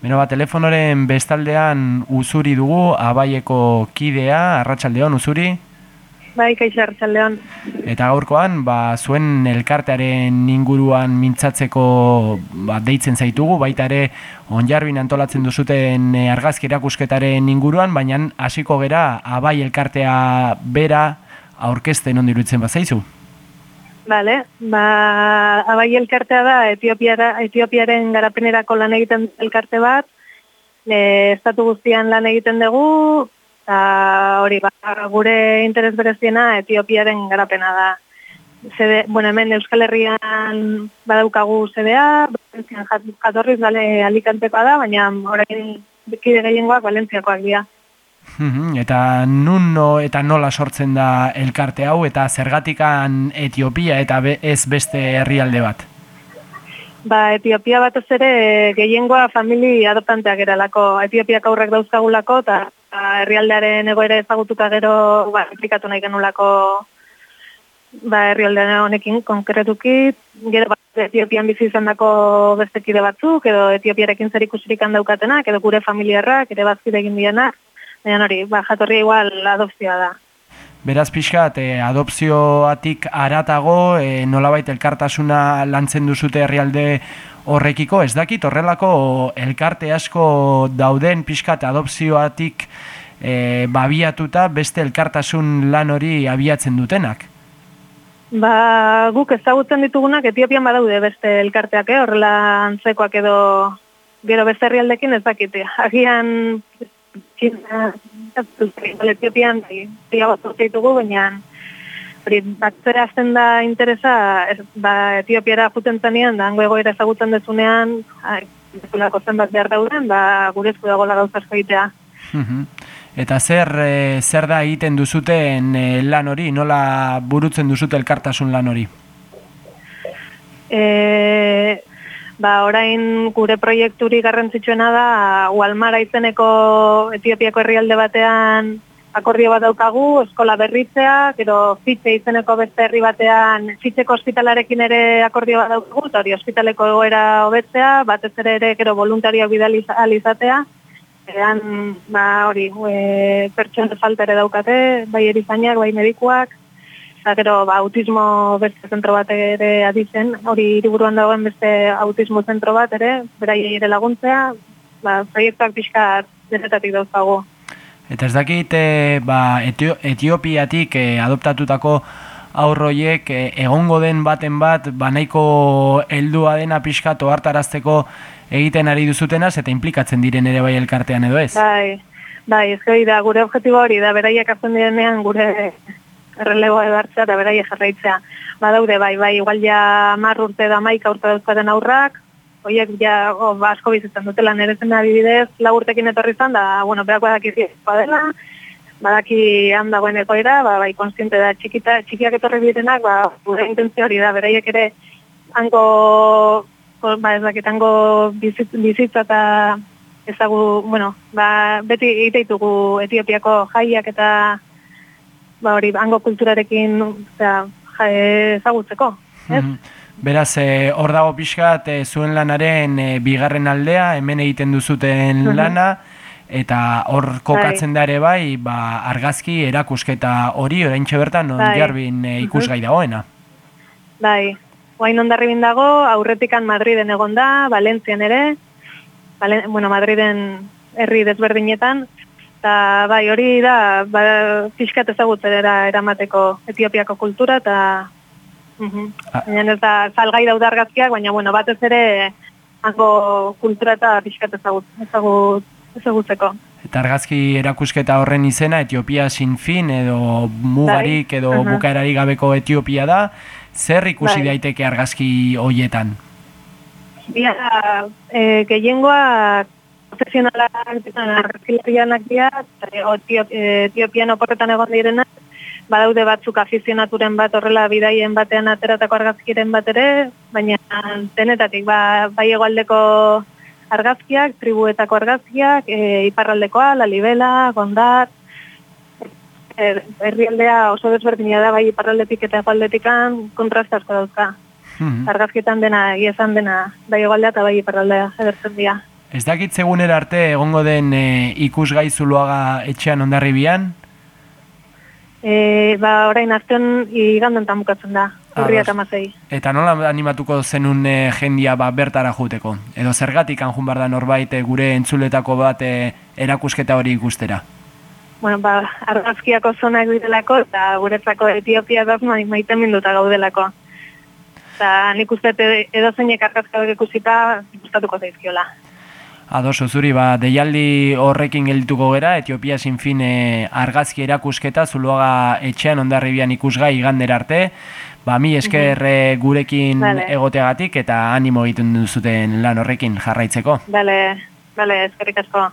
Beno, ba, telefonoren bestaldean uzuri dugu, abaieko kidea, arratsaldeon uzuri. Bai, kaixo arratsaldeon. Eta gaurkoan, ba, zuen elkartearen inguruan mintzatzeko ba, deitzen zaitugu, baita ere onjarbin antolatzen duzuten eh, argazki erakusketaren inguruan, baina hasiko gera abai elkartea bera aurkezten ondirutzen bazaizu. Bale, ba, abai elkartea da Etiopiara, Etiopiaren garapenerako lan egiten elkarte bat, e, estatu guztian lan egiten dugu, eta hori, ba, gure interes bereziena Etiopiaren garapena da. Zede, bueno, hemen Euskal Herrian badaukagu zedea, jatorriz gale alikantekoa da, baina orain kide gehiengoak Valentziakoak dira. Eta nun no, eta nola sortzen da elkarte hau eta zergatikan Etiopia eta ez beste herrialde bat? Ba, Etiopia bat ez ere gehiengoa famili adoptanteak eralako. Etiopiak aurrek dauzkagulako eta herrialdearen egoera ezagututa gero ba, implikatu nahi genulako ba, herrialdean honekin konkretuki. Gero bat Etiopian bizi izan dako bestekide batzuk, edo Etiopiarekin zer ikusirik handaukatenak, edo gure familiarrak, ere bazkide egin dienak. Baina hori, ba, jatorri igual adopzioa da. Beraz pixkat, e, adopzioatik aratago, e, nolabait elkartasuna lantzen duzute herrialde horrekiko, ez dakit, horrelako elkarte asko dauden pixkat adopzioatik e, babiatuta beste elkartasun lan hori abiatzen dutenak? Ba, guk ezagutzen ditugunak Etiopian badaude beste elkarteak, eh? horrela antzekoak edo gero beste herrialdekin ez dakite. Agian Etiopian, bai, ditugu, baina batzera azten da interesa, ba, Etiopiara juten zanean, da hango egoera ezagutzen dezunean, dekulako zenbat behar dauden, ba, gure esku dago lagauz egitea. Eta zer, e, zer da egiten duzuten e, lan hori, nola burutzen duzute elkartasun lan hori? E, Ba, orain gure proiekturi garrantzitsuena da Walmara izeneko Etiopiako herrialde batean akordio bat daukagu, eskola berritzea, gero fitxe izeneko beste herri batean fitxeko ospitalarekin ere akordio bat daukagu, eta hori ospitaleko egoera hobetzea, batez ere ere gero voluntario bidalizatea, eran, ba, hori, e, pertsone faltere daukate, bai erizainak, bai medikuak, Eta gero, ba, autismo beste zentro bat ere aditzen, hori iriburuan dagoen beste autismo zentro bat ere, berai ere laguntzea, ba, proiektuak pixka denetatik dauzkago. Eta ez dakit, e, ba, Etiopiatik e, adoptatutako aurroiek e, egongo den baten bat, ba, nahiko heldua dena pixka toartarazteko egiten ari duzutenaz, eta implikatzen diren ere bai elkartean edo ez? Bai, bai, ez da, gure objetibo hori da, beraiek azten direnean gure erreleboa edartzea eta berai jarraitzea. Badaude, bai, bai, igual ja mar urte da maika urte dauzkaten aurrak, oiek ja o, ba, asko bizitzen dutela nire zen adibidez, lau urtekin etorri zan, da, bueno, berak badaki zizkoa dela, badaki handagoen egoera, ba, bai, konstiente da, txikita, txikiak etorri birenak, ba, gure intentzio hori da, beraiek ere, hango, ba, ez dakit, hango bizitza eta ezagu, bueno, ba, beti egiteitugu Etiopiako jaiak eta ba hori hango kulturarekin osea ezagutzeko, ez? Mm Beraz, eh, hor dago pixkat, e, zuen lanaren e, bigarren aldea, hemen egiten duzuten lana, eta hor bai. kokatzen da ere bai, ba, argazki erakusketa hori, orain bertan on bai. jarbin e, ikusgai dagoena. Bai, oain ondarribin dago, aurretikan Madriden egon da, Valentzian ere, Valen, bueno, Madriden herri desberdinetan, Eta bai, hori da, ba, pixkat ezagutzera eramateko Etiopiako kultura, eta uh ez da salgai daude argazkiak, baina bueno, batez ere hango kultura eta pixkat ezagut, ezagut, ezagutzeko. Eta argazki erakusketa horren izena Etiopia sin fin edo mugarik bai, edo uh bukaerari gabeko Etiopia da, zer ikusi bai. daiteke argazki hoietan? Bia, e, gehiengoak profesionalak argazkilarianak dira, Etiopian oporretan egon direnak, badaude batzuk afizionaturen bat horrela bidaien batean ateratako argazkiren bat ere, baina denetatik, ba, bai egualdeko argazkiak, tribuetako argazkiak, e, iparraldekoa, lalibela, gondar, er, herrialdea oso desberdina da, bai iparraldetik eta egualdetikan kontrastazko dauzka. Mm -hmm. Argazkietan dena, egia dena, bai egualdea eta bai iparraldea, edertzen dira. Ez dakit zegunera arte egongo den e, ikusgai zuloaga etxean ondarribian? E, ba, orain azten iganden tamukatzen da, urriak Ados. amazei. Eta nola animatuko zenun e, jendia ba, bertara juteko? Edo zergatik anjun bar da norbait e, gure entzuletako bat e, erakusketa hori ikustera? Bueno, ba, argazkiako zonak direlako eta guretzako Etiopia da ma, maite minduta gaudelako. Eta nik uste edo zeinek argazka hori ikusita gustatuko zaizkiola. Ados, zuri, ba, deialdi horrekin geldituko gera, Etiopia sin fin e, argazki erakusketa, zuloaga etxean ondarribian ikusgai igandera arte, ba, mi esker e, gurekin Vale. egoteagatik eta animo egiten duzuten lan horrekin jarraitzeko. Bale, bale, eskerrik asko.